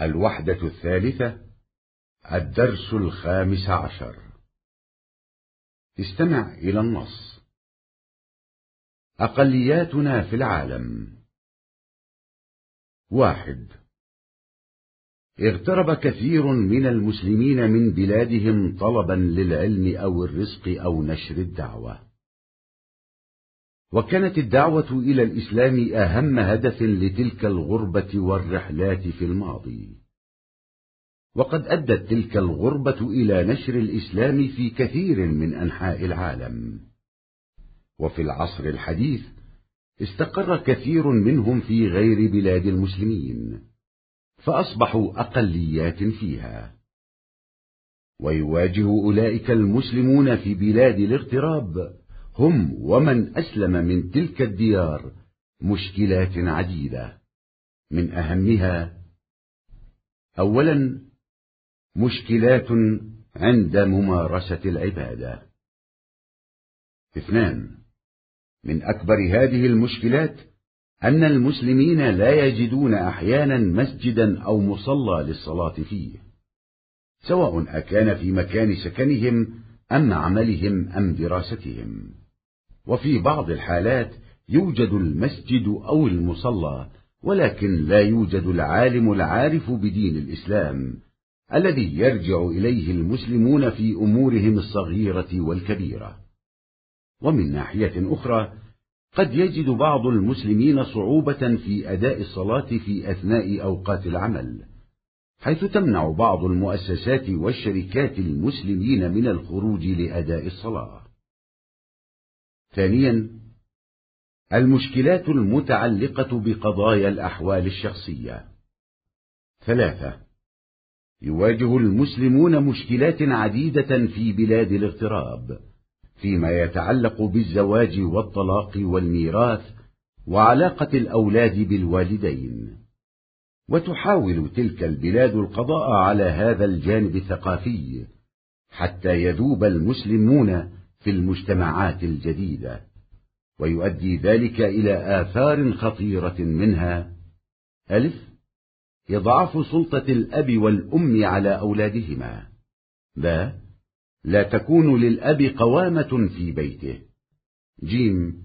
الوحدة الثالثة الدرس الخامس عشر. استمع إلى النص. أقلياتنا في العالم. واحد. اغترب كثير من المسلمين من بلادهم طلبا للعلم أو الرزق أو نشر الدعوة. وكانت الدعوة إلى الإسلام أهم هدف لتلك الغربة والرحلات في الماضي. وقد أدت تلك الغربة إلى نشر الإسلام في كثير من أنحاء العالم. وفي العصر الحديث استقر كثير منهم في غير بلاد المسلمين فأصبحوا أقليات فيها. ويواجه أولئك المسلمون في بلاد الاغتراب هم ومن أسلم من تلك الديار مشكلات عديدة. من أهمها أولا مشكلات عند ممارسة العبادة. اثنان من أكبر هذه المشكلات أن المسلمين لا يجدون أحيانا مسجدا أو مصلى للصلاة فيه سواء أكان في مكان سكنهم أم عملهم أم دراستهم. وفي بعض الحالات يوجد المسجد أو المصلى ولكن لا يوجد العالم العارف بدين الإسلام الذي يرجع إليه المسلمون في أمورهم الصغيرة والكبيرة. ومن ناحية أخرى قد يجد بعض المسلمين صعوبة في أداء الصلاة في أثناء أوقات العمل حيث تمنع بعض المؤسسات والشركات المسلمين من الخروج لأداء الصلاة. ثانيا المشكلات المتعلقة بقضايا الأحوال الشخصية. ثلاثة يواجه المسلمون مشكلات عديدة في بلاد الاغتراب فيما يتعلق بالزواج والطلاق والميراث وعلاقة الأولاد بالوالدين. وتحاول تلك البلاد القضاء على هذا الجانب الثقافي حتى يذوب المسلمون في المجتمعات الجديدة ويؤدي ذلك إلى آثار خطيرة منها ألف إضعاف سلطة الأب والأم على أولادهما. ب لا تكون للأب قوامة في بيته. جيم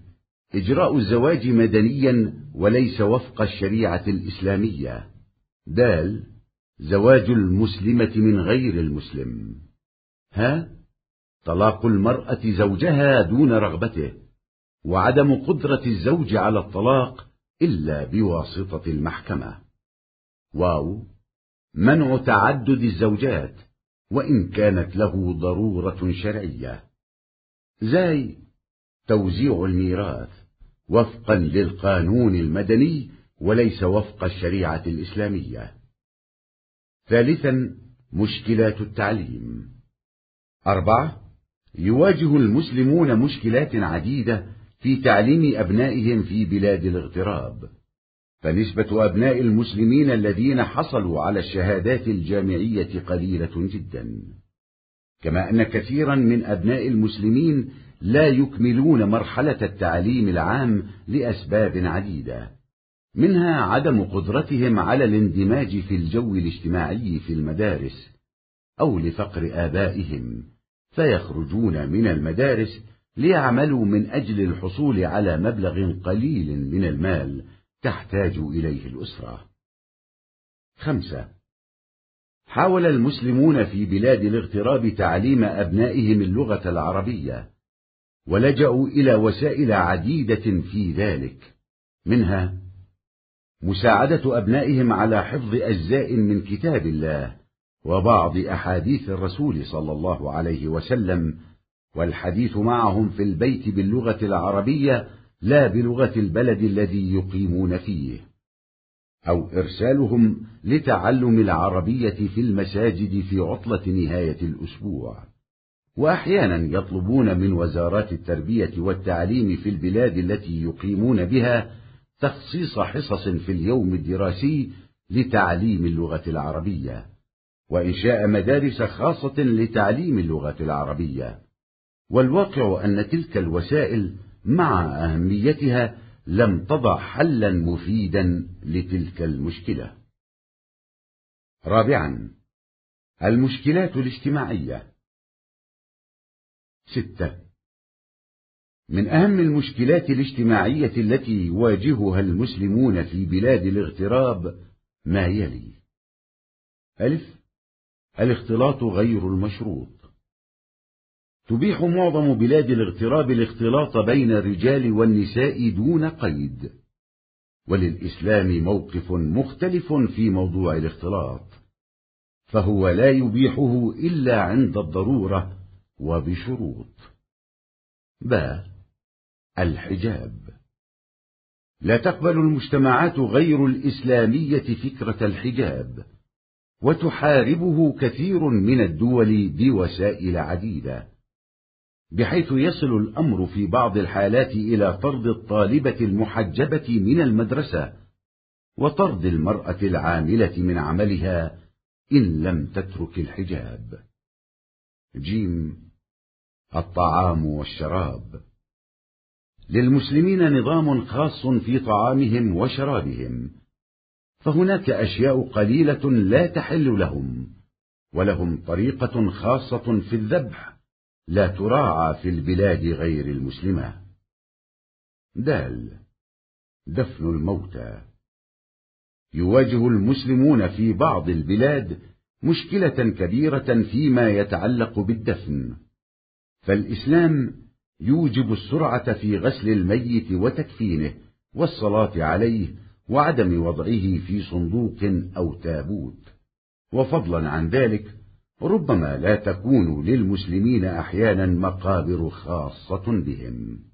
إجراء الزواج مدنيا وليس وفق الشريعة الإسلامية. دال زواج المسلمة من غير المسلم. ها طلاق المرأة زوجها دون رغبته وعدم قدرة الزوج على الطلاق إلا بواسطة المحكمة. واو! منع تعدد الزوجات وإن كانت له ضرورة شرعية. زي توزيع الميراث وفقا للقانون المدني وليس وفق الشريعة الإسلامية. ثالثا مشكلات التعليم. أربعة يواجه المسلمون مشكلات عديدة في تعليم أبنائهم في بلاد الاغتراب. فنسبة أبناء المسلمين الذين حصلوا على الشهادات الجامعية قليلة جدا. كما أن كثيرا من أبناء المسلمين لا يكملون مرحلة التعليم العام لأسباب عديدة منها عدم قدرتهم على الاندماج في الجو الاجتماعي في المدارس أو لفقر آبائهم. فيخرجون من المدارس ليعملوا من أجل الحصول على مبلغ قليل من المال تحتاج إليه الأسرة. خمسة. حاول المسلمون في بلاد الاغتراب تعليم أبنائهم اللغة العربية ولجأوا إلى وسائل عديدة في ذلك. منها مساعدة أبنائهم على حفظ أجزاء من كتاب الله وبعض أحاديث الرسول صلى الله عليه وسلم والحديث معهم في البيت باللغة العربية لا بلغة البلد الذي يقيمون فيه أو إرسالهم لتعلم العربية في المساجد في عطلة نهاية الأسبوع. وأحيانا يطلبون من وزارات التربية والتعليم في البلاد التي يقيمون بها تخصيص حصص في اليوم الدراسي لتعليم اللغة العربية. وإنشاء مدارس خاصة لتعليم اللغة العربية. والواقع أن تلك الوسائل مع أهميتها لم تضع حلا مفيدا لتلك المشكلة. رابعا المشكلات الاجتماعية. ستة من أهم المشكلات الاجتماعية التي يواجهها المسلمون في بلاد الاغتراب ما يلي؟ ألف الاختلاط غير المشروط. تبيح معظم بلاد الاغتراب الاختلاط بين الرجال والنساء دون قيد. وللإسلام موقف مختلف في موضوع الاختلاط فهو لا يبيحه إلا عند الضرورة وبشروط. ب. الحجاب. لا تقبل المجتمعات غير الإسلامية فكرة الحجاب. وتحاربه كثير من الدول بوسائل عديدة بحيث يصل الأمر في بعض الحالات إلى طرد الطالبة المحجبة من المدرسة وطرد المرأة العاملة من عملها إن لم تترك الحجاب. جيم الطعام والشراب. للمسلمين نظام خاص في طعامهم وشرابهم. فهناك أشياء قليلة لا تحل لهم ولهم طريقة خاصة في الذبح لا تراعى في البلاد غير المسلمة. دال دفن الموتى. يواجه المسلمون في بعض البلاد مشكلة كبيرة فيما يتعلق بالدفن. فالإسلام يوجب السرعة في غسل الميت وتكفينه والصلاة عليه وعدم وضعه في صندوق أو تابوت. وفضلا عن ذلك ربما لا تكون للمسلمين أحيانا مقابر خاصة بهم.